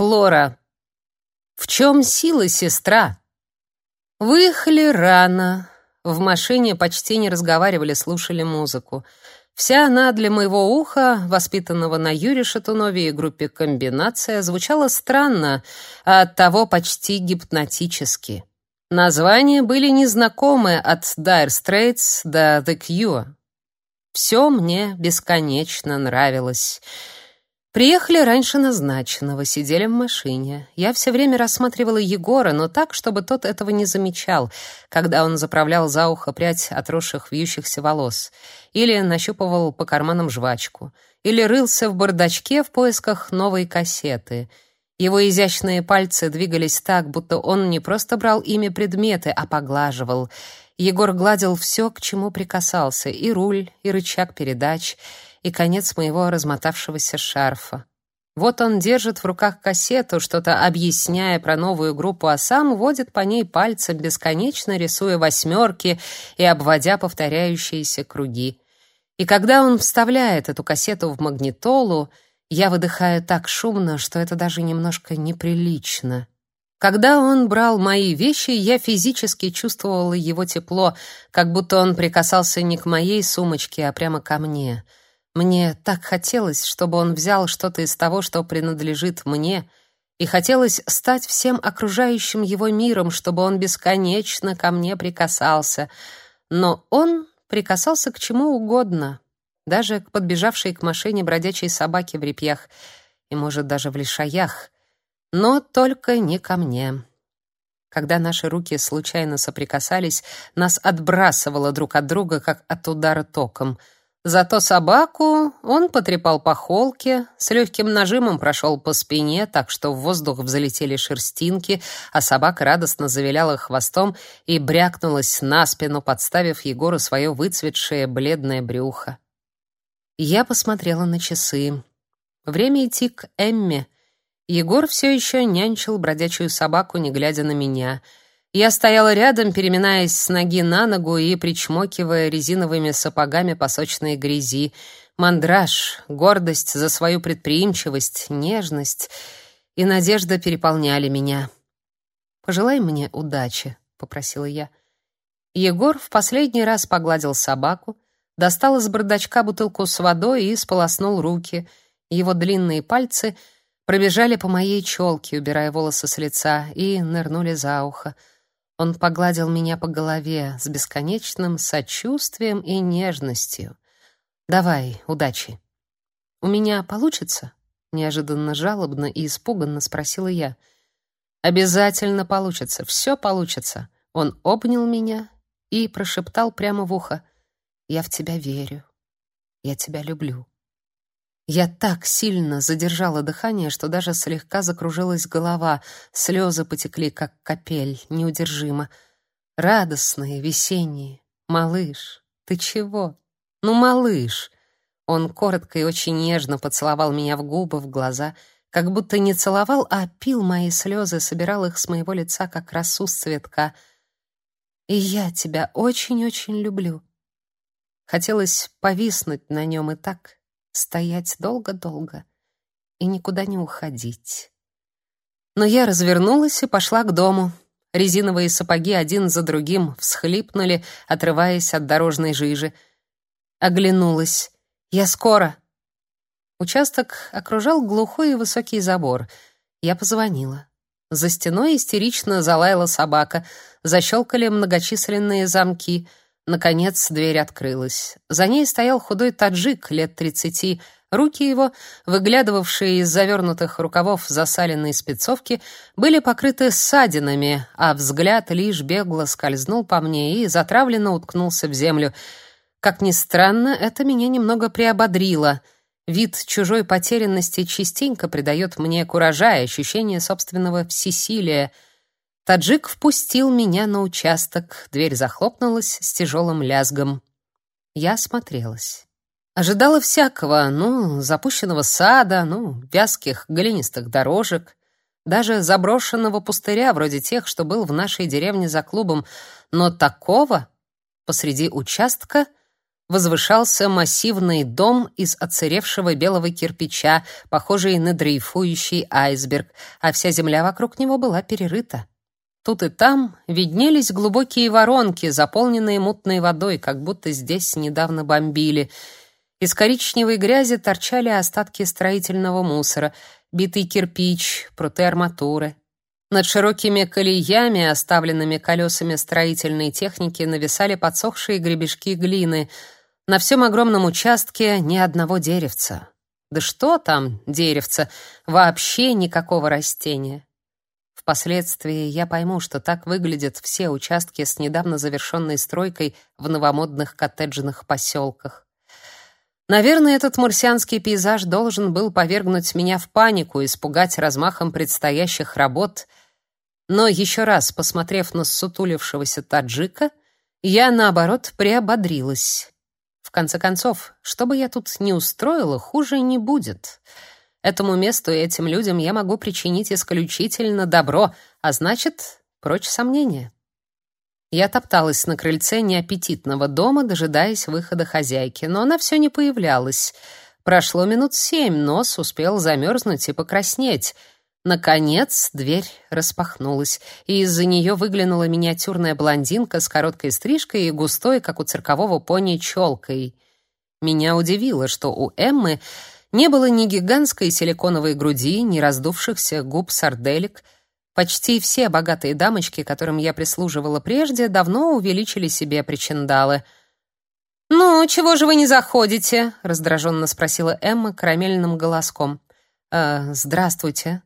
Флора. В чем сила, сестра? Выехали рано. В машине почти не разговаривали, слушали музыку. Вся она для моего уха, воспитанного на Юре Шатунове и группе «Комбинация», звучала странно, а оттого почти гипнотически. Названия были незнакомы от Dire Straits до The Cure. Все мне бесконечно нравилось. Приехали раньше назначенного, сидели в машине. Я все время рассматривала Егора, но так, чтобы тот этого не замечал, когда он заправлял за ухо прядь отросших вьющихся волос, или нащупывал по карманам жвачку, или рылся в бардачке в поисках новой кассеты. Его изящные пальцы двигались так, будто он не просто брал ими предметы, а поглаживал. Егор гладил все, к чему прикасался: и руль, и рычаг передач — и конец моего размотавшегося шарфа. Вот он держит в руках кассету, что-то объясняя про новую группу, а сам водит по ней пальцем, бесконечно рисуя восьмерки и обводя повторяющиеся круги. И когда он вставляет эту кассету в магнитолу, я выдыхаю так шумно, что это даже немножко неприлично. Когда он брал мои вещи, я физически чувствовала его тепло, как будто он прикасался не к моей сумочке, а прямо ко мне — мне так хотелось, чтобы он взял что-то из того, что принадлежит мне, и хотелось стать всем окружающим его миром, чтобы он бесконечно ко мне прикасался. Но он прикасался к чему угодно, даже к подбежавшей к машине бродячей собаке в репьях и, может, даже в лишаях, но только не ко мне. Когда наши руки случайно соприкасались, нас отбрасывало друг от друга, как от удара током — Зато собаку он потрепал по холке, с легким нажимом прошел по спине, так что в воздух взлетели шерстинки, а собака радостно завиляла хвостом и брякнулась на спину, подставив Егору свое выцветшее бледное брюхо. Я посмотрела на часы. Время идти к Эмме. Егор все еще нянчил бродячую собаку, не глядя на меня — я стояла рядом, переминаясь с ноги на ногу и причмокивая резиновыми сапогами по сочной грязи. Мандраж, гордость за свою предприимчивость, нежность и надежда переполняли меня. «Пожелай мне удачи», — попросила я. Егор в последний раз погладил собаку, достал из бардачка бутылку с водой и сполоснул руки. Его длинные пальцы пробежали по моей челке, убирая волосы с лица, и нырнули за ухо. Он погладил меня по голове с бесконечным сочувствием и нежностью. Давай, удачи. У меня получится? неожиданно жалобно и испуганно спросила я. Обязательно получится, все получится. Он обнял меня и прошептал прямо в ухо: "Я в тебя верю. Я тебя люблю". Я так сильно задержала дыхание, что даже слегка закружилась голова, слезы потекли, как капель, неудержимо. Радостные, весенние. «Малыш, ты чего? Ну, малыш!» Он коротко и очень нежно поцеловал меня в губы, в глаза, как будто не целовал, а пил мои слезы, собирал их с моего лица, как росу с цветка. «И я тебя очень-очень люблю». Хотелось повиснуть на нем и так, стоять долго-долго и никуда не уходить. Но я развернулась и пошла к дому. Резиновые сапоги один за другим всхлипнули, отрываясь от дорожной жижи. Оглянулась. «Я скоро!» Участок окружал глухой и высокий забор. Я позвонила. За стеной истерично залаяла собака, защелкали многочисленные замки — Наконец дверь открылась. За ней стоял худой таджик лет тридцати. Руки его, выглядывавшие из завернутых рукавов засаленной спецовки, были покрыты ссадинами, а взгляд лишь бегло скользнул по мне и затравленно уткнулся в землю. Как ни странно, это меня немного приободрило. Вид чужой потерянности частенько придает мне куража и ощущение собственного всесилия — Таджик впустил меня на участок. Дверь захлопнулась с тяжелым лязгом. Я осмотрелась. Ожидала всякого, ну, запущенного сада, ну, вязких глинистых дорожек, даже заброшенного пустыря, вроде тех, что был в нашей деревне за клубом, но такого посреди участка возвышался массивный дом из отсыревшего белого кирпича, похожий на дрейфующий айсберг, а вся земля вокруг него была перерыта. Тут и там виднелись глубокие воронки, заполненные мутной водой, как будто здесь недавно бомбили. Из коричневой грязи торчали остатки строительного мусора, битый кирпич, пруты арматуры. Над широкими колеями, оставленными колесами строительной техники, нависали подсохшие гребешки глины — на всем огромном участке ни одного деревца. Да что там деревца? Вообще никакого растения. Впоследствии я пойму, что так выглядят все участки с недавно завершенной стройкой в новомодных коттеджных поселках. Наверное, этот марсианский пейзаж должен был повергнуть меня в панику, испугать размахом предстоящих работ. Но еще раз, посмотрев на сутулившегося таджика, я, наоборот, приободрилась. В конце концов, что бы я тут ни устроила, хуже не будет. Этому месту и этим людям я могу причинить исключительно добро, а значит, прочь сомнения. Я топталась на крыльце неаппетитного дома, дожидаясь выхода хозяйки, но она все не появлялась. Прошло минут семь, нос успел замерзнуть и покраснеть — Наконец дверь распахнулась, и из-за нее выглянула миниатюрная блондинка с короткой стрижкой и густой, как у циркового пони, челкой. Меня удивило, что у Эммы не было ни гигантской силиконовой груди, ни раздувшихся губ сарделек. Почти все богатые дамочки, которым я прислуживала прежде, давно увеличили себе причиндалы. «Ну, чего же вы не заходите?» — раздраженно спросила Эмма карамельным голоском. «Э, «Здравствуйте»,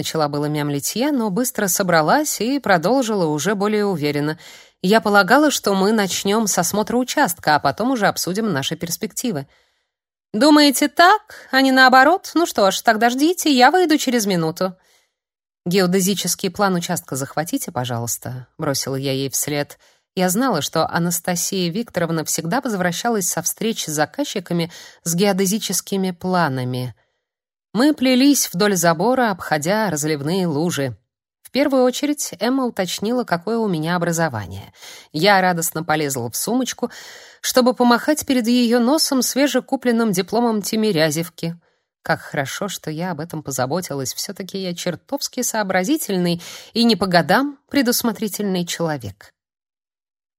Начала было мямлить я, но быстро собралась и продолжила уже более уверенно. Я полагала, что мы начнем с осмотра участка, а потом уже обсудим наши перспективы. Думаете так, а не наоборот? Ну что ж, тогда ждите, я выйду через минуту. Геодезический план участка захватите, пожалуйста, бросила я ей вслед. Я знала, что Анастасия Викторовна всегда возвращалась со встреч с заказчиками с геодезическими планами. Мы плелись вдоль забора, обходя разливные лужи. В первую очередь Эмма уточнила, какое у меня образование. Я радостно полезла в сумочку, чтобы помахать перед ее носом свежекупленным дипломом Тимирязевки. Как хорошо, что я об этом позаботилась. все таки я чертовски сообразительный и не по годам предусмотрительный человек.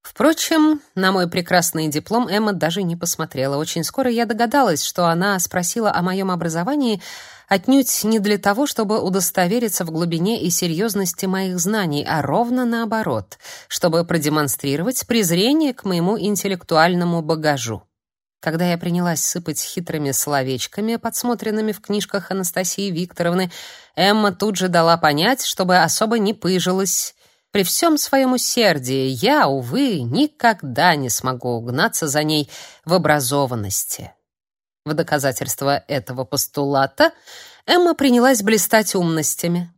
Впрочем, на мой прекрасный диплом Эмма даже не посмотрела. Очень скоро я догадалась, что она спросила о моем образовании отнюдь не для того, чтобы удостовериться в глубине и серьезности моих знаний, а ровно наоборот, чтобы продемонстрировать презрение к моему интеллектуальному багажу. Когда я принялась сыпать хитрыми словечками, подсмотренными в книжках Анастасии Викторовны, Эмма тут же дала понять, чтобы особо не пыжилась, при всем своем усердии я, увы, никогда не смогу угнаться за ней в образованности. В доказательство этого постулата Эмма принялась блистать умностями.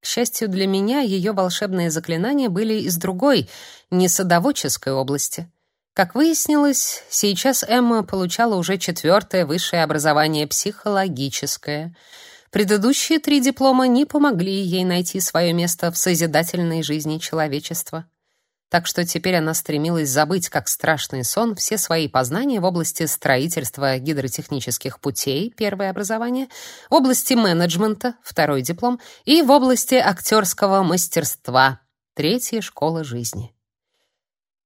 К счастью для меня, ее волшебные заклинания были из другой, не садоводческой области. Как выяснилось, сейчас Эмма получала уже четвертое высшее образование психологическое — Предыдущие три диплома не помогли ей найти свое место в созидательной жизни человечества. Так что теперь она стремилась забыть, как страшный сон, все свои познания в области строительства гидротехнических путей, первое образование, в области менеджмента, второй диплом, и в области актерского мастерства, третья школа жизни.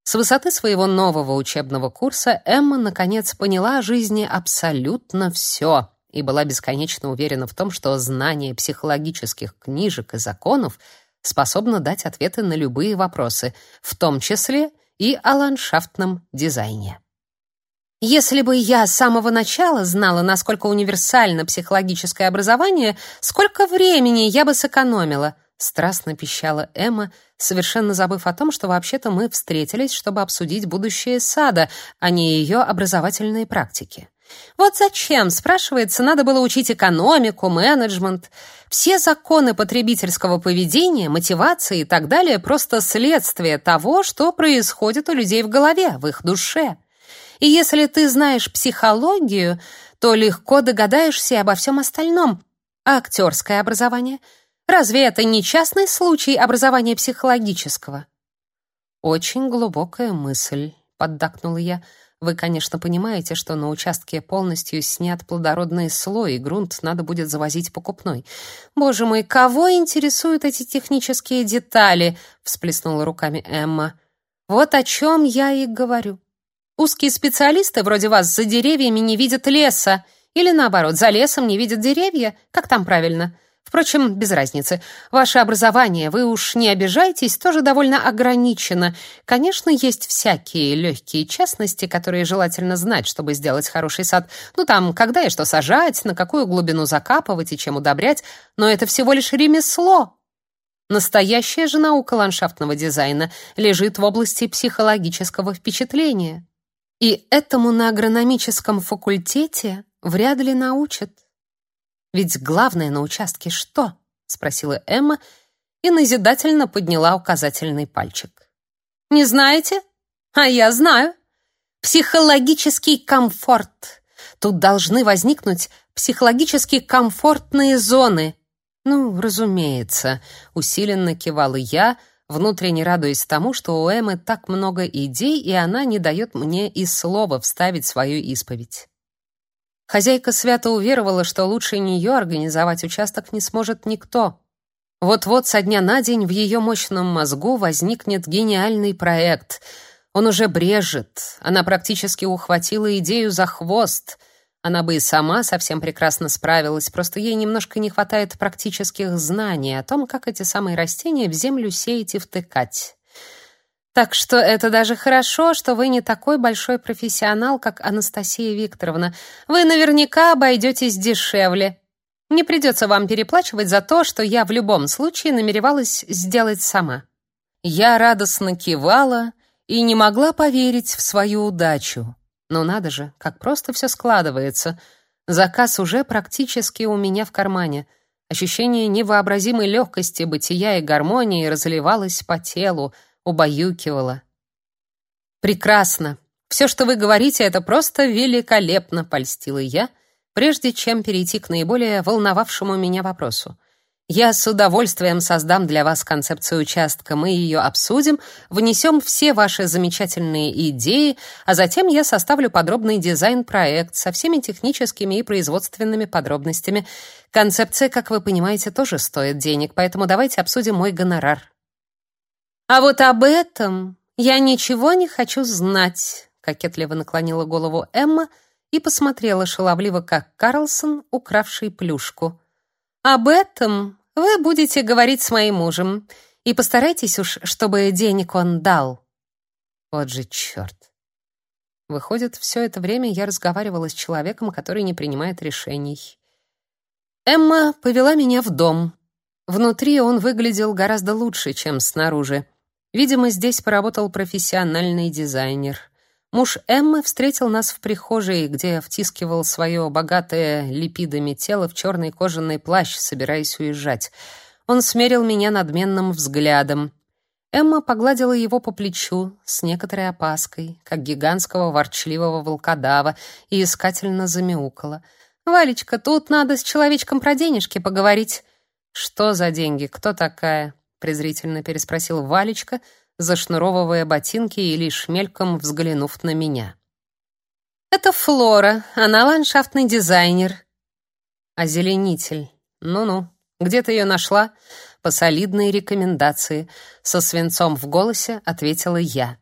С высоты своего нового учебного курса Эмма наконец поняла о жизни абсолютно все — и была бесконечно уверена в том, что знание психологических книжек и законов способно дать ответы на любые вопросы, в том числе и о ландшафтном дизайне. Если бы я с самого начала знала, насколько универсально психологическое образование, сколько времени я бы сэкономила, страстно пищала Эмма, совершенно забыв о том, что вообще-то мы встретились, чтобы обсудить будущее сада, а не ее образовательные практики. Вот зачем, спрашивается, надо было учить экономику, менеджмент. Все законы потребительского поведения, мотивации и так далее просто следствие того, что происходит у людей в голове, в их душе. И если ты знаешь психологию, то легко догадаешься обо всем остальном. А актерское образование? Разве это не частный случай образования психологического? Очень глубокая мысль, поддакнула я. Вы, конечно, понимаете, что на участке полностью снят плодородный слой, и грунт надо будет завозить покупной. Боже мой, кого интересуют эти технические детали? всплеснула руками Эмма. Вот о чем я и говорю. Узкие специалисты вроде вас за деревьями не видят леса, или наоборот, за лесом не видят деревья. Как там правильно? Впрочем, без разницы. Ваше образование, вы уж не обижайтесь, тоже довольно ограничено. Конечно, есть всякие легкие частности, которые желательно знать, чтобы сделать хороший сад. Ну там, когда и что сажать, на какую глубину закапывать и чем удобрять, но это всего лишь ремесло. Настоящая же наука ландшафтного дизайна лежит в области психологического впечатления. И этому на агрономическом факультете вряд ли научат. Ведь главное на участке что? спросила Эмма и назидательно подняла указательный пальчик. Не знаете? А я знаю. Психологический комфорт. Тут должны возникнуть психологически комфортные зоны. Ну, разумеется, усиленно кивала я, внутренне радуясь тому, что у Эммы так много идей, и она не дает мне и слова вставить свою исповедь. Хозяйка свято уверовала, что лучше нее организовать участок не сможет никто. Вот-вот со дня на день в ее мощном мозгу возникнет гениальный проект. Он уже брежет. Она практически ухватила идею за хвост. Она бы и сама совсем прекрасно справилась, просто ей немножко не хватает практических знаний о том, как эти самые растения в землю сеять и втыкать. Так что это даже хорошо, что вы не такой большой профессионал, как Анастасия Викторовна. Вы наверняка обойдетесь дешевле. Не придется вам переплачивать за то, что я в любом случае намеревалась сделать сама. Я радостно кивала и не могла поверить в свою удачу. Но надо же, как просто все складывается. Заказ уже практически у меня в кармане. Ощущение невообразимой легкости бытия и гармонии разливалось по телу, убаюкивала. Прекрасно. Все, что вы говорите, это просто великолепно, польстила я, прежде чем перейти к наиболее волновавшему меня вопросу. Я с удовольствием создам для вас концепцию участка, мы ее обсудим, внесем все ваши замечательные идеи, а затем я составлю подробный дизайн-проект со всеми техническими и производственными подробностями. Концепция, как вы понимаете, тоже стоит денег, поэтому давайте обсудим мой гонорар. А вот об этом я ничего не хочу знать, кокетливо наклонила голову Эмма и посмотрела шаловливо, как Карлсон, укравший плюшку. Об этом вы будете говорить с моим мужем, и постарайтесь уж, чтобы денег он дал. Вот же черт. Выходит, все это время я разговаривала с человеком, который не принимает решений. Эмма повела меня в дом. Внутри он выглядел гораздо лучше, чем снаружи. Видимо, здесь поработал профессиональный дизайнер. Муж Эммы встретил нас в прихожей, где втискивал свое богатое липидами тело в черный кожаный плащ, собираясь уезжать. Он смерил меня надменным взглядом. Эмма погладила его по плечу с некоторой опаской, как гигантского ворчливого волкодава, и искательно замяукала. «Валечка, тут надо с человечком про денежки поговорить». «Что за деньги? Кто такая?» Презрительно переспросил Валечка, зашнуровывая ботинки и лишь мельком взглянув на меня. Это Флора, она ландшафтный дизайнер. Озеленитель. Ну-ну. Где ты ее нашла? По солидной рекомендации, со свинцом в голосе ответила я.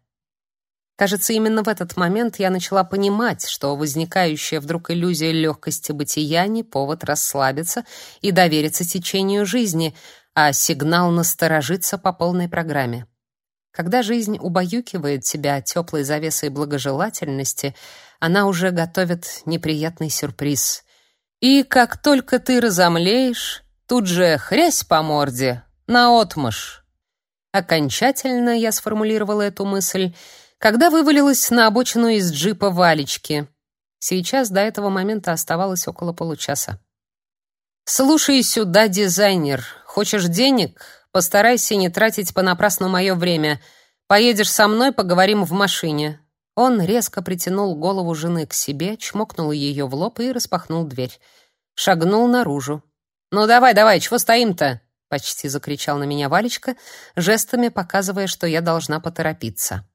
Кажется, именно в этот момент я начала понимать, что возникающая вдруг иллюзия легкости бытия не повод расслабиться и довериться течению жизни, а сигнал насторожиться по полной программе. Когда жизнь убаюкивает тебя теплой завесой благожелательности, она уже готовит неприятный сюрприз. И как только ты разомлеешь, тут же хрясь по морде, наотмашь. Окончательно я сформулировала эту мысль, когда вывалилась на обочину из джипа Валечки. Сейчас до этого момента оставалось около получаса. «Слушай сюда, дизайнер. Хочешь денег? Постарайся не тратить понапрасну мое время. Поедешь со мной, поговорим в машине». Он резко притянул голову жены к себе, чмокнул ее в лоб и распахнул дверь. Шагнул наружу. «Ну давай, давай, чего стоим-то?» — почти закричал на меня Валечка, жестами показывая, что я должна поторопиться.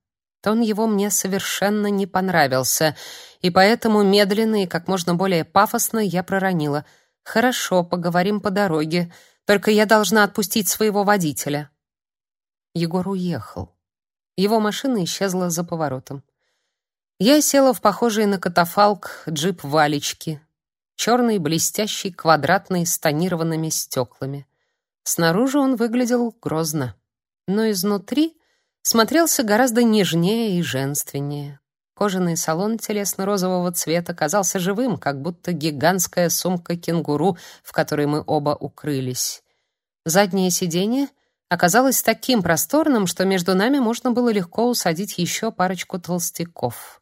Тон его мне совершенно не понравился, и поэтому медленно и как можно более пафосно я проронила: "Хорошо, поговорим по дороге, только я должна отпустить своего водителя". Егор уехал. Его машина исчезла за поворотом. Я села в похожий на катафалк джип Валечки, черный, блестящий, квадратный, с тонированными стеклами. Снаружи он выглядел грозно, но изнутри смотрелся гораздо нежнее и женственнее. Кожаный салон телесно-розового цвета казался живым, как будто гигантская сумка кенгуру, в которой мы оба укрылись. Заднее сиденье оказалось таким просторным, что между нами можно было легко усадить еще парочку толстяков.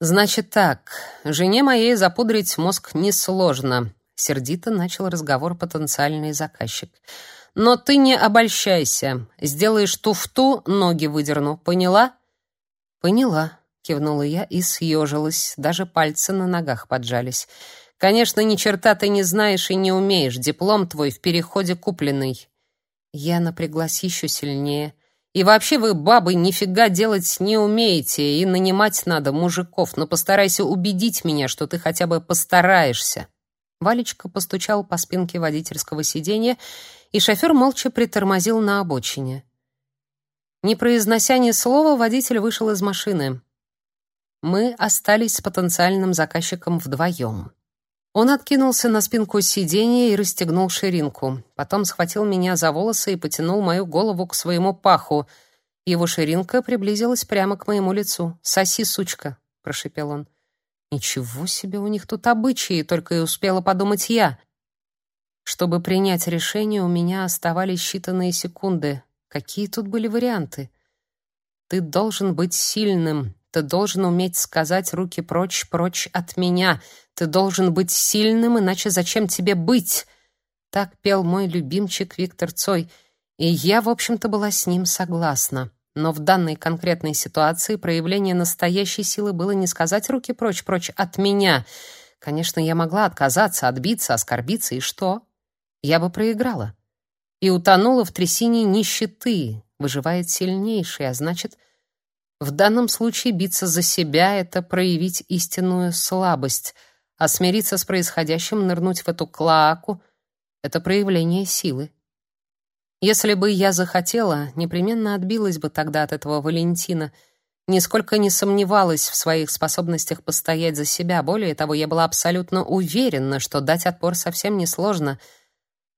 Значит так, жене моей запудрить мозг несложно, сердито начал разговор потенциальный заказчик. Но ты не обольщайся. Сделаешь туфту, ноги выдерну. Поняла? Поняла, кивнула я и съежилась, даже пальцы на ногах поджались. Конечно, ни черта ты не знаешь и не умеешь. Диплом твой в переходе купленный. Я напряглась еще сильнее. И вообще вы, бабы, нифига делать не умеете, и нанимать надо мужиков, но постарайся убедить меня, что ты хотя бы постараешься. Валечка постучал по спинке водительского сиденья, и шофер молча притормозил на обочине. Не произнося ни слова, водитель вышел из машины. Мы остались с потенциальным заказчиком вдвоем. Он откинулся на спинку сиденья и расстегнул ширинку. Потом схватил меня за волосы и потянул мою голову к своему паху. Его ширинка приблизилась прямо к моему лицу. «Соси, сучка!» — прошипел он. «Ничего себе у них тут обычаи!» — только и успела подумать я. Чтобы принять решение, у меня оставались считанные секунды. Какие тут были варианты? «Ты должен быть сильным», ты должен уметь сказать руки прочь, прочь от меня. Ты должен быть сильным, иначе зачем тебе быть? Так пел мой любимчик Виктор Цой, и я, в общем-то, была с ним согласна. Но в данной конкретной ситуации проявление настоящей силы было не сказать руки прочь, прочь от меня. Конечно, я могла отказаться, отбиться, оскорбиться, и что? Я бы проиграла. И утонула в трясине нищеты. Выживает сильнейший, а значит, в данном случае биться за себя — это проявить истинную слабость, а смириться с происходящим, нырнуть в эту клоаку — это проявление силы. Если бы я захотела, непременно отбилась бы тогда от этого Валентина, нисколько не сомневалась в своих способностях постоять за себя. Более того, я была абсолютно уверена, что дать отпор совсем несложно —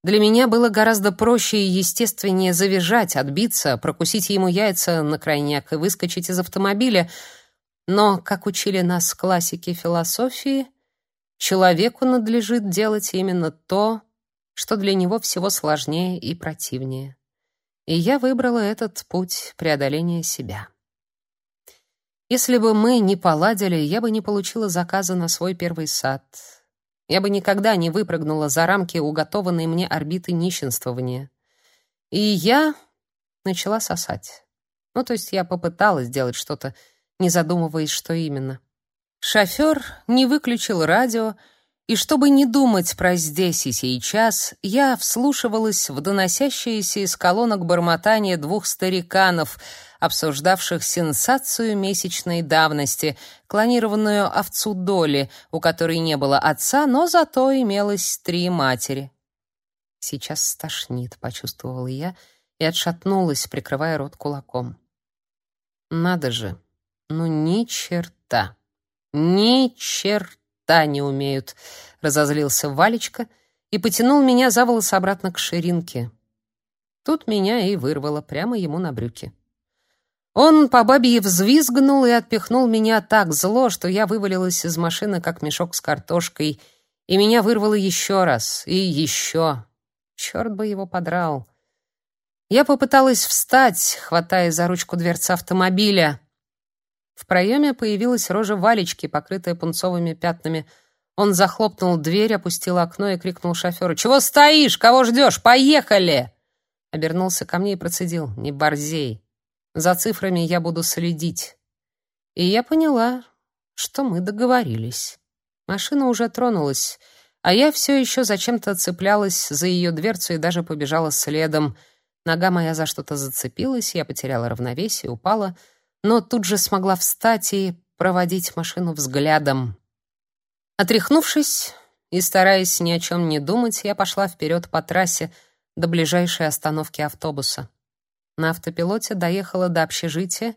для меня было гораздо проще и естественнее завизжать, отбиться, прокусить ему яйца на крайняк и выскочить из автомобиля. Но, как учили нас классики философии, человеку надлежит делать именно то, что для него всего сложнее и противнее. И я выбрала этот путь преодоления себя. Если бы мы не поладили, я бы не получила заказа на свой первый сад — я бы никогда не выпрыгнула за рамки уготованной мне орбиты нищенствования. И я начала сосать. Ну, то есть я попыталась сделать что-то, не задумываясь, что именно. Шофер не выключил радио, и чтобы не думать про здесь и сейчас, я вслушивалась в доносящиеся из колонок бормотание двух стариканов — обсуждавших сенсацию месячной давности, клонированную овцу Доли, у которой не было отца, но зато имелось три матери. Сейчас стошнит, почувствовала я и отшатнулась, прикрывая рот кулаком. Надо же. Ну ни черта. Ни черта не умеют, разозлился Валечка и потянул меня за волосы обратно к ширинке. Тут меня и вырвало прямо ему на брюки. Он по бабье взвизгнул и отпихнул меня так зло, что я вывалилась из машины, как мешок с картошкой, и меня вырвало еще раз и еще. Черт бы его подрал. Я попыталась встать, хватая за ручку дверцы автомобиля. В проеме появилась рожа Валечки, покрытая пунцовыми пятнами. Он захлопнул дверь, опустил окно и крикнул шоферу. «Чего стоишь? Кого ждешь? Поехали!» Обернулся ко мне и процедил. «Не борзей!» За цифрами я буду следить. И я поняла, что мы договорились. Машина уже тронулась, а я все еще зачем-то цеплялась за ее дверцу и даже побежала следом. Нога моя за что-то зацепилась, я потеряла равновесие, упала, но тут же смогла встать и проводить машину взглядом. Отряхнувшись и стараясь ни о чем не думать, я пошла вперед по трассе до ближайшей остановки автобуса. На автопилоте доехала до общежития,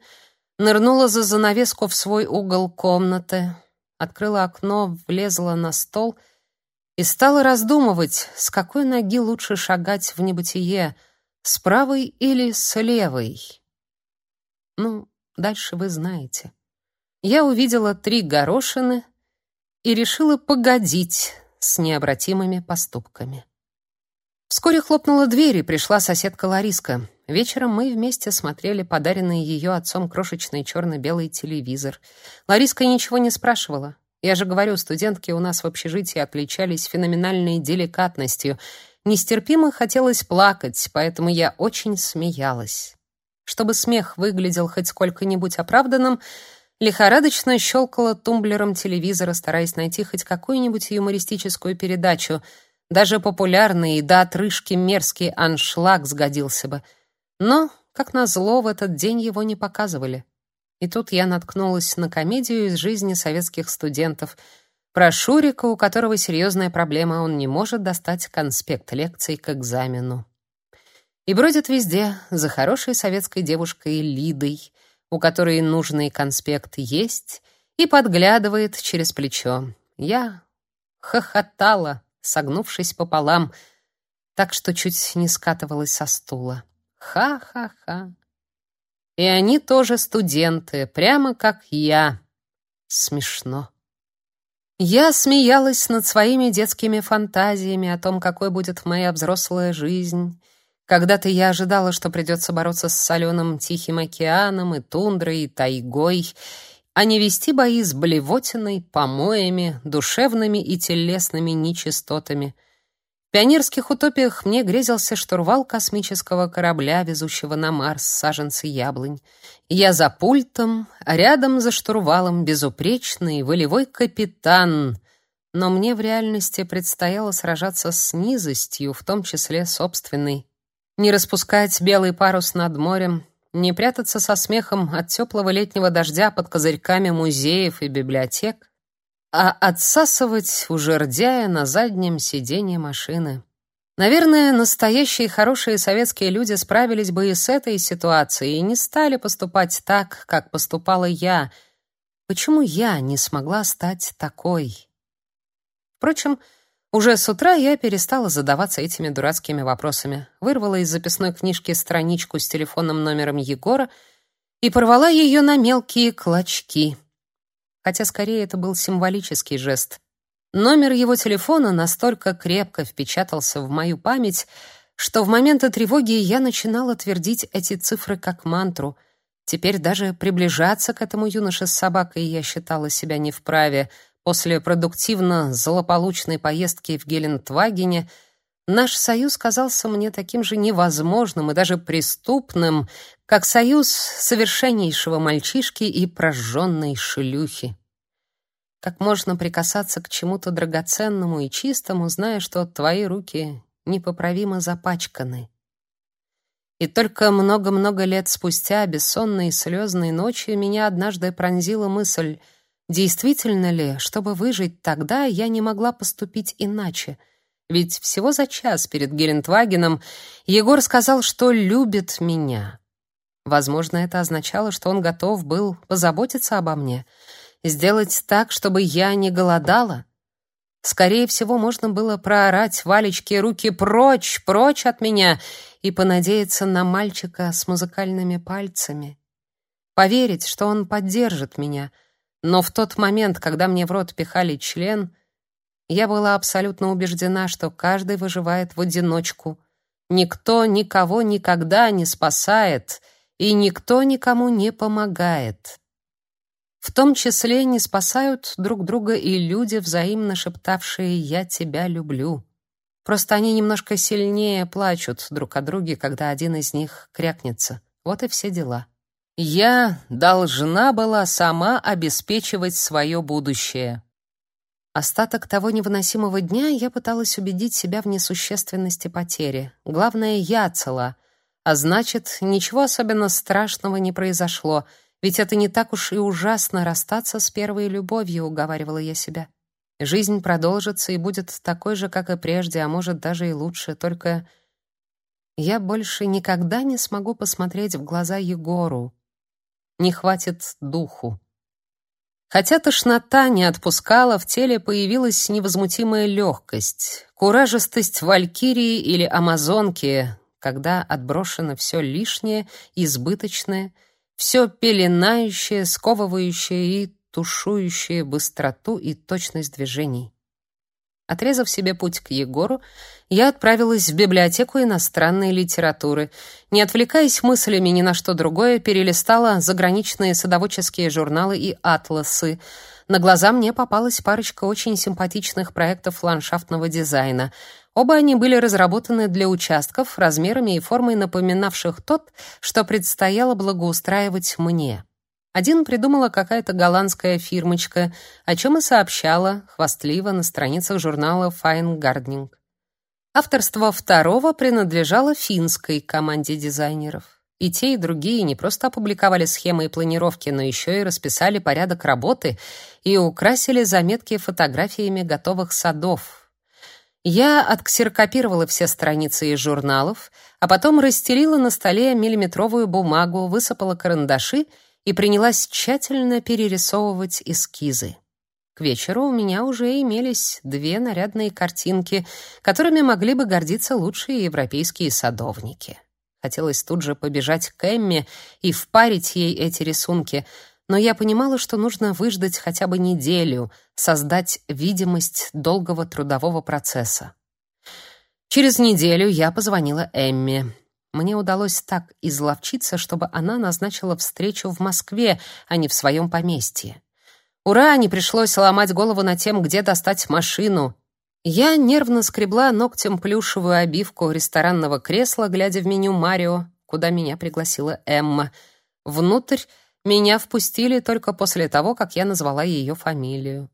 нырнула за занавеску в свой угол комнаты, открыла окно, влезла на стол и стала раздумывать, с какой ноги лучше шагать в небытие, с правой или с левой. Ну, дальше вы знаете. Я увидела три горошины и решила погодить с необратимыми поступками. Вскоре хлопнула дверь, и пришла соседка Лариска. Вечером мы вместе смотрели подаренный ее отцом крошечный черно-белый телевизор. Лариска ничего не спрашивала. Я же говорю, студентки у нас в общежитии отличались феноменальной деликатностью. Нестерпимо хотелось плакать, поэтому я очень смеялась. Чтобы смех выглядел хоть сколько-нибудь оправданным, лихорадочно щелкала тумблером телевизора, стараясь найти хоть какую-нибудь юмористическую передачу. Даже популярный и до отрыжки мерзкий аншлаг сгодился бы. Но, как назло, в этот день его не показывали. И тут я наткнулась на комедию из жизни советских студентов про Шурика, у которого серьезная проблема, он не может достать конспект лекций к экзамену. И бродит везде за хорошей советской девушкой Лидой, у которой нужный конспект есть, и подглядывает через плечо. Я хохотала, согнувшись пополам, так что чуть не скатывалась со стула. Ха-ха-ха. И они тоже студенты, прямо как я. Смешно. Я смеялась над своими детскими фантазиями о том, какой будет моя взрослая жизнь. Когда-то я ожидала, что придется бороться с соленым Тихим океаном и тундрой, и тайгой, а не вести бои с блевотиной, помоями, душевными и телесными нечистотами — пионерских утопиях мне грезился штурвал космического корабля, везущего на Марс саженцы яблонь. Я за пультом, а рядом за штурвалом безупречный волевой капитан. Но мне в реальности предстояло сражаться с низостью, в том числе собственной. Не распускать белый парус над морем, не прятаться со смехом от теплого летнего дождя под козырьками музеев и библиотек, а отсасывать у жердяя на заднем сиденье машины. Наверное, настоящие хорошие советские люди справились бы и с этой ситуацией и не стали поступать так, как поступала я. Почему я не смогла стать такой? Впрочем, уже с утра я перестала задаваться этими дурацкими вопросами. Вырвала из записной книжки страничку с телефонным номером Егора и порвала ее на мелкие клочки хотя скорее это был символический жест. Номер его телефона настолько крепко впечатался в мою память, что в моменты тревоги я начинала твердить эти цифры как мантру. Теперь даже приближаться к этому юноше с собакой я считала себя не вправе. После продуктивно злополучной поездки в Гелендвагене наш союз казался мне таким же невозможным и даже преступным, как союз совершеннейшего мальчишки и прожженной шлюхи. Как можно прикасаться к чему-то драгоценному и чистому, зная, что твои руки непоправимо запачканы? И только много-много лет спустя, бессонной и слезной ночью, меня однажды пронзила мысль, действительно ли, чтобы выжить тогда, я не могла поступить иначе — ведь всего за час перед Гелендвагеном Егор сказал, что любит меня. Возможно, это означало, что он готов был позаботиться обо мне, сделать так, чтобы я не голодала. Скорее всего, можно было проорать Валечке руки прочь, прочь от меня и понадеяться на мальчика с музыкальными пальцами. Поверить, что он поддержит меня. Но в тот момент, когда мне в рот пихали член, я была абсолютно убеждена, что каждый выживает в одиночку. Никто никого никогда не спасает — и никто никому не помогает. В том числе не спасают друг друга и люди, взаимно шептавшие «я тебя люблю». Просто они немножко сильнее плачут друг о друге, когда один из них крякнется. Вот и все дела. Я должна была сама обеспечивать свое будущее. Остаток того невыносимого дня я пыталась убедить себя в несущественности потери. Главное, я цела, а значит, ничего особенно страшного не произошло, Ведь это не так уж и ужасно расстаться с первой любовью, уговаривала я себя. Жизнь продолжится и будет такой же, как и прежде, а может даже и лучше, только я больше никогда не смогу посмотреть в глаза Егору. Не хватит духу. Хотя тошнота не отпускала, в теле появилась невозмутимая легкость, куражестость валькирии или амазонки, когда отброшено все лишнее, избыточное, все пеленающее, сковывающее и тушующее быстроту и точность движений. Отрезав себе путь к Егору, я отправилась в библиотеку иностранной литературы. Не отвлекаясь мыслями ни на что другое, перелистала заграничные садоводческие журналы и атласы. На глаза мне попалась парочка очень симпатичных проектов ландшафтного дизайна. Оба они были разработаны для участков, размерами и формой напоминавших тот, что предстояло благоустраивать мне. Один придумала какая-то голландская фирмочка, о чем и сообщала хвастливо на страницах журнала Fine Gardening. Авторство второго принадлежало финской команде дизайнеров. И те, и другие не просто опубликовали схемы и планировки, но еще и расписали порядок работы и украсили заметки фотографиями готовых садов. Я отксерокопировала все страницы из журналов, а потом расстелила на столе миллиметровую бумагу, высыпала карандаши и принялась тщательно перерисовывать эскизы. К вечеру у меня уже имелись две нарядные картинки, которыми могли бы гордиться лучшие европейские садовники. Хотелось тут же побежать к Эмме и впарить ей эти рисунки, но я понимала, что нужно выждать хотя бы неделю, создать видимость долгого трудового процесса. Через неделю я позвонила Эмме. Мне удалось так изловчиться, чтобы она назначила встречу в Москве, а не в своем поместье. Ура, не пришлось ломать голову над тем, где достать машину. Я нервно скребла ногтем плюшевую обивку ресторанного кресла, глядя в меню Марио, куда меня пригласила Эмма. Внутрь меня впустили только после того, как я назвала ее фамилию.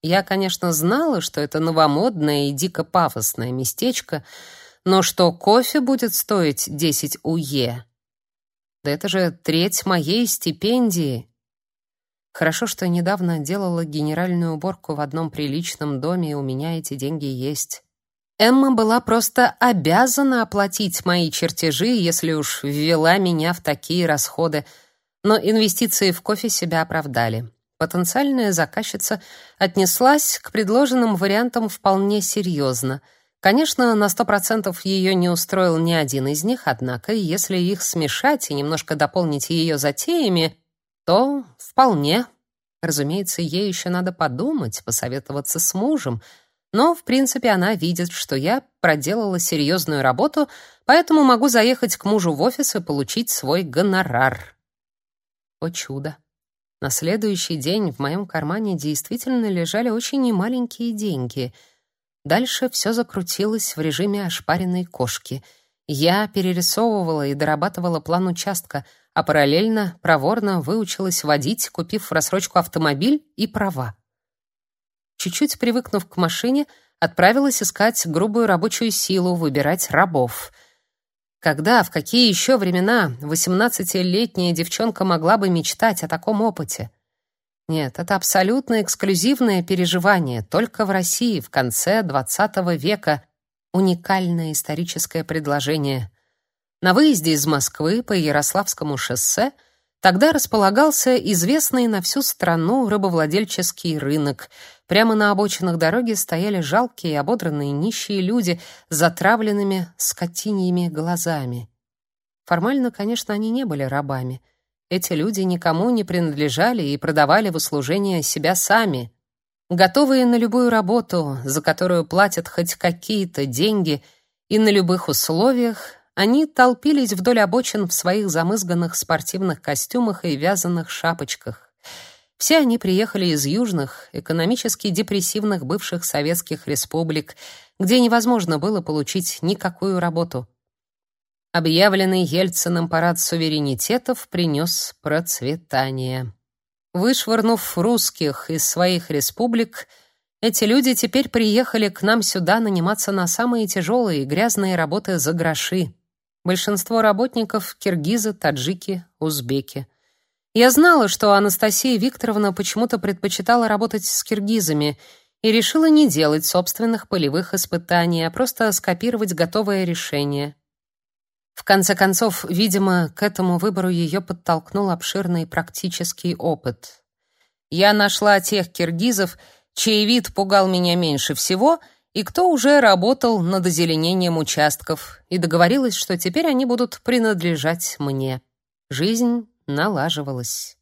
Я, конечно, знала, что это новомодное и дико пафосное местечко, но что кофе будет стоить 10 УЕ? Да это же треть моей стипендии. Хорошо, что недавно делала генеральную уборку в одном приличном доме, и у меня эти деньги есть. Эмма была просто обязана оплатить мои чертежи, если уж ввела меня в такие расходы. Но инвестиции в кофе себя оправдали. Потенциальная заказчица отнеслась к предложенным вариантам вполне серьезно — Конечно, на сто процентов ее не устроил ни один из них, однако, если их смешать и немножко дополнить ее затеями, то вполне. Разумеется, ей еще надо подумать, посоветоваться с мужем, но, в принципе, она видит, что я проделала серьезную работу, поэтому могу заехать к мужу в офис и получить свой гонорар. О чудо! На следующий день в моем кармане действительно лежали очень немаленькие деньги — Дальше все закрутилось в режиме ошпаренной кошки. Я перерисовывала и дорабатывала план участка, а параллельно проворно выучилась водить, купив в рассрочку автомобиль и права. Чуть-чуть привыкнув к машине, отправилась искать грубую рабочую силу, выбирать рабов. Когда, в какие еще времена восемнадцатилетняя девчонка могла бы мечтать о таком опыте? Нет, это абсолютно эксклюзивное переживание, только в России в конце XX века. Уникальное историческое предложение. На выезде из Москвы по Ярославскому шоссе тогда располагался известный на всю страну рыбовладельческий рынок. Прямо на обочинах дороги стояли жалкие, ободранные нищие люди с затравленными скотиньими глазами. Формально, конечно, они не были рабами — эти люди никому не принадлежали и продавали в услужение себя сами. Готовые на любую работу, за которую платят хоть какие-то деньги, и на любых условиях, они толпились вдоль обочин в своих замызганных спортивных костюмах и вязаных шапочках. Все они приехали из южных, экономически депрессивных бывших советских республик, где невозможно было получить никакую работу. Объявленный Ельциным парад суверенитетов принес процветание. Вышвырнув русских из своих республик, эти люди теперь приехали к нам сюда наниматься на самые тяжелые и грязные работы за гроши. Большинство работников — киргизы, таджики, узбеки. Я знала, что Анастасия Викторовна почему-то предпочитала работать с киргизами и решила не делать собственных полевых испытаний, а просто скопировать готовое решение. В конце концов, видимо, к этому выбору ее подтолкнул обширный практический опыт. Я нашла тех киргизов, чей вид пугал меня меньше всего, и кто уже работал над озеленением участков, и договорилась, что теперь они будут принадлежать мне. Жизнь налаживалась.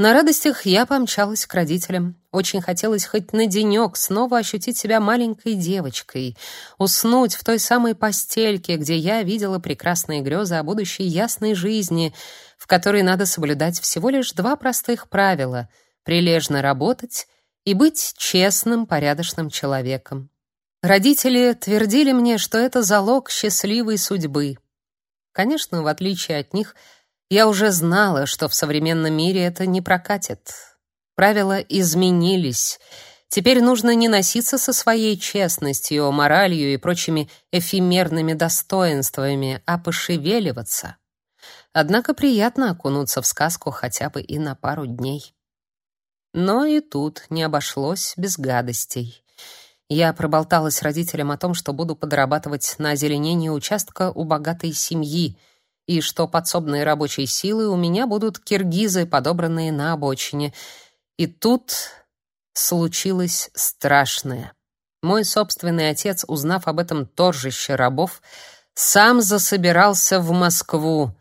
На радостях я помчалась к родителям. Очень хотелось хоть на денек снова ощутить себя маленькой девочкой, уснуть в той самой постельке, где я видела прекрасные грезы о будущей ясной жизни, в которой надо соблюдать всего лишь два простых правила — прилежно работать и быть честным, порядочным человеком. Родители твердили мне, что это залог счастливой судьбы. Конечно, в отличие от них — я уже знала, что в современном мире это не прокатит. Правила изменились. Теперь нужно не носиться со своей честностью, моралью и прочими эфемерными достоинствами, а пошевеливаться. Однако приятно окунуться в сказку хотя бы и на пару дней. Но и тут не обошлось без гадостей. Я проболталась родителям о том, что буду подрабатывать на озеленении участка у богатой семьи — и что подсобные рабочие силы у меня будут киргизы, подобранные на обочине. И тут случилось страшное. Мой собственный отец, узнав об этом торжище рабов, сам засобирался в Москву,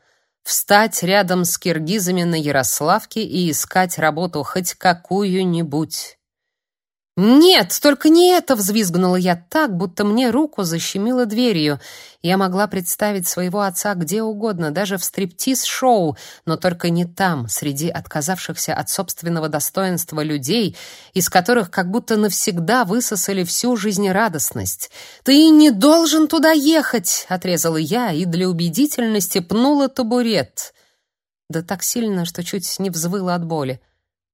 встать рядом с киргизами на Ярославке и искать работу хоть какую-нибудь. «Нет, только не это!» — взвизгнула я так, будто мне руку защемило дверью. Я могла представить своего отца где угодно, даже в стриптиз-шоу, но только не там, среди отказавшихся от собственного достоинства людей, из которых как будто навсегда высосали всю жизнерадостность. «Ты не должен туда ехать!» — отрезала я и для убедительности пнула табурет. Да так сильно, что чуть не взвыла от боли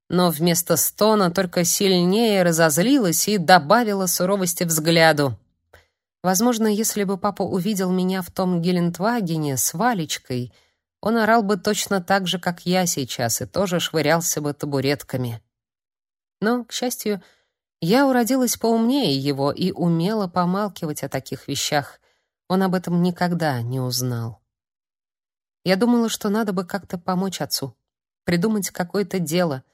но вместо стона только сильнее разозлилась и добавила суровости взгляду. Возможно, если бы папа увидел меня в том Гелендвагене с Валечкой, он орал бы точно так же, как я сейчас, и тоже швырялся бы табуретками. Но, к счастью, я уродилась поумнее его и умела помалкивать о таких вещах. Он об этом никогда не узнал. Я думала, что надо бы как-то помочь отцу, придумать какое-то дело —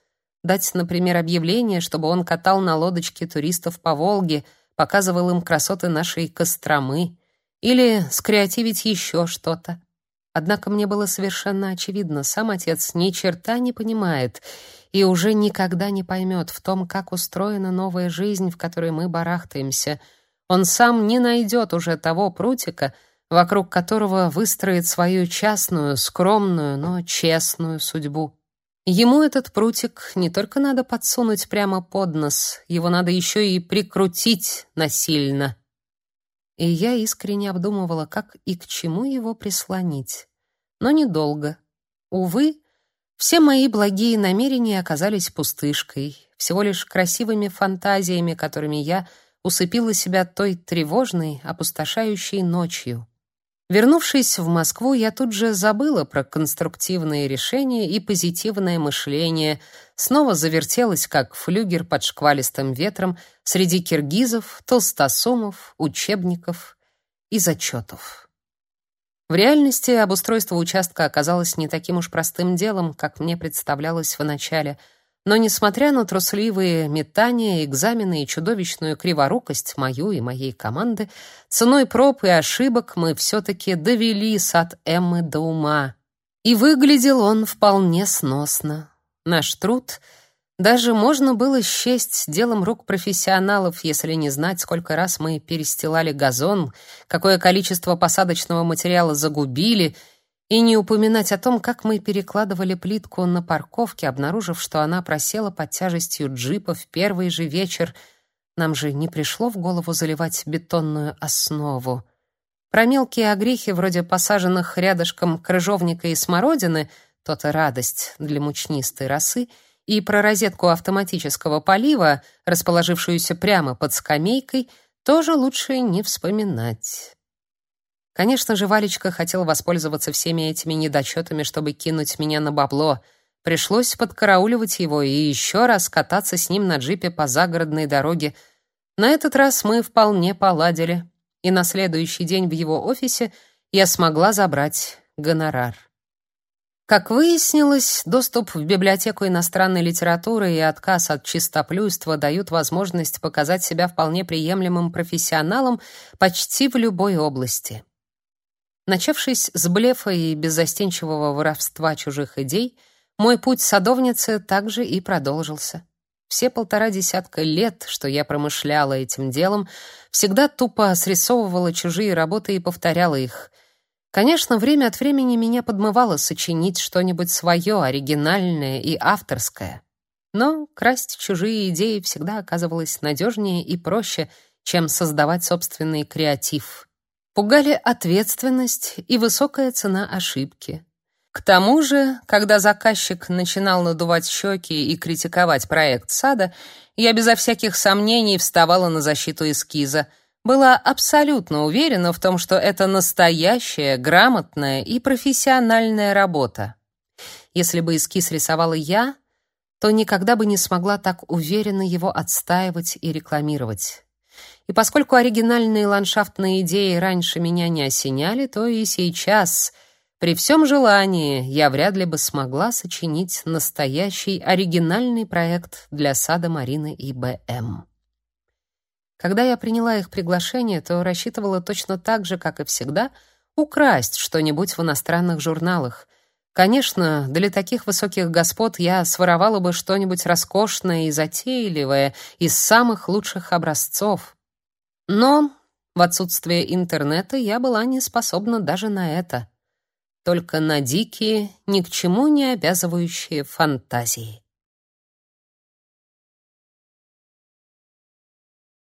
Дать, например, объявление, чтобы он катал на лодочке туристов по Волге, показывал им красоты нашей Костромы, или скреативить еще что-то. Однако мне было совершенно очевидно, сам отец ни черта не понимает и уже никогда не поймет в том, как устроена новая жизнь, в которой мы барахтаемся. Он сам не найдет уже того прутика, вокруг которого выстроит свою частную, скромную, но честную судьбу. Ему этот прутик не только надо подсунуть прямо под нос, его надо еще и прикрутить насильно. И я искренне обдумывала, как и к чему его прислонить. Но недолго. Увы, все мои благие намерения оказались пустышкой, всего лишь красивыми фантазиями, которыми я усыпила себя той тревожной, опустошающей ночью. Вернувшись в Москву, я тут же забыла про конструктивные решения и позитивное мышление, снова завертелась, как флюгер под шквалистым ветром, среди киргизов, толстосумов, учебников и зачетов. В реальности обустройство участка оказалось не таким уж простым делом, как мне представлялось вначале — но, несмотря на трусливые метания, экзамены и чудовищную криворукость мою и моей команды, ценой проб и ошибок мы все-таки довели сад Эммы до ума. И выглядел он вполне сносно. Наш труд даже можно было счесть делом рук профессионалов, если не знать, сколько раз мы перестилали газон, какое количество посадочного материала загубили — и не упоминать о том, как мы перекладывали плитку на парковке, обнаружив, что она просела под тяжестью джипа в первый же вечер. Нам же не пришло в голову заливать бетонную основу. Про мелкие огрехи, вроде посаженных рядышком крыжовника и смородины, то-то радость для мучнистой росы, и про розетку автоматического полива, расположившуюся прямо под скамейкой, тоже лучше не вспоминать. Конечно же, Валечка хотел воспользоваться всеми этими недочетами, чтобы кинуть меня на бабло. Пришлось подкарауливать его и еще раз кататься с ним на джипе по загородной дороге. На этот раз мы вполне поладили, и на следующий день в его офисе я смогла забрать гонорар. Как выяснилось, доступ в библиотеку иностранной литературы и отказ от чистоплюйства дают возможность показать себя вполне приемлемым профессионалом почти в любой области. Начавшись с блефа и беззастенчивого воровства чужих идей, мой путь садовницы также и продолжился. Все полтора десятка лет, что я промышляла этим делом, всегда тупо срисовывала чужие работы и повторяла их — Конечно, время от времени меня подмывало сочинить что-нибудь свое, оригинальное и авторское. Но красть чужие идеи всегда оказывалось надежнее и проще, чем создавать собственный креатив. Пугали ответственность и высокая цена ошибки. К тому же, когда заказчик начинал надувать щеки и критиковать проект сада, я безо всяких сомнений вставала на защиту эскиза — была абсолютно уверена в том, что это настоящая, грамотная и профессиональная работа. Если бы эскиз рисовала я, то никогда бы не смогла так уверенно его отстаивать и рекламировать. И поскольку оригинальные ландшафтные идеи раньше меня не осеняли, то и сейчас, при всем желании, я вряд ли бы смогла сочинить настоящий оригинальный проект для сада Марины и БМ. Когда я приняла их приглашение, то рассчитывала точно так же, как и всегда, украсть что-нибудь в иностранных журналах. Конечно, для таких высоких господ я своровала бы что-нибудь роскошное и затейливое из самых лучших образцов. Но в отсутствие интернета я была не способна даже на это. Только на дикие, ни к чему не обязывающие фантазии.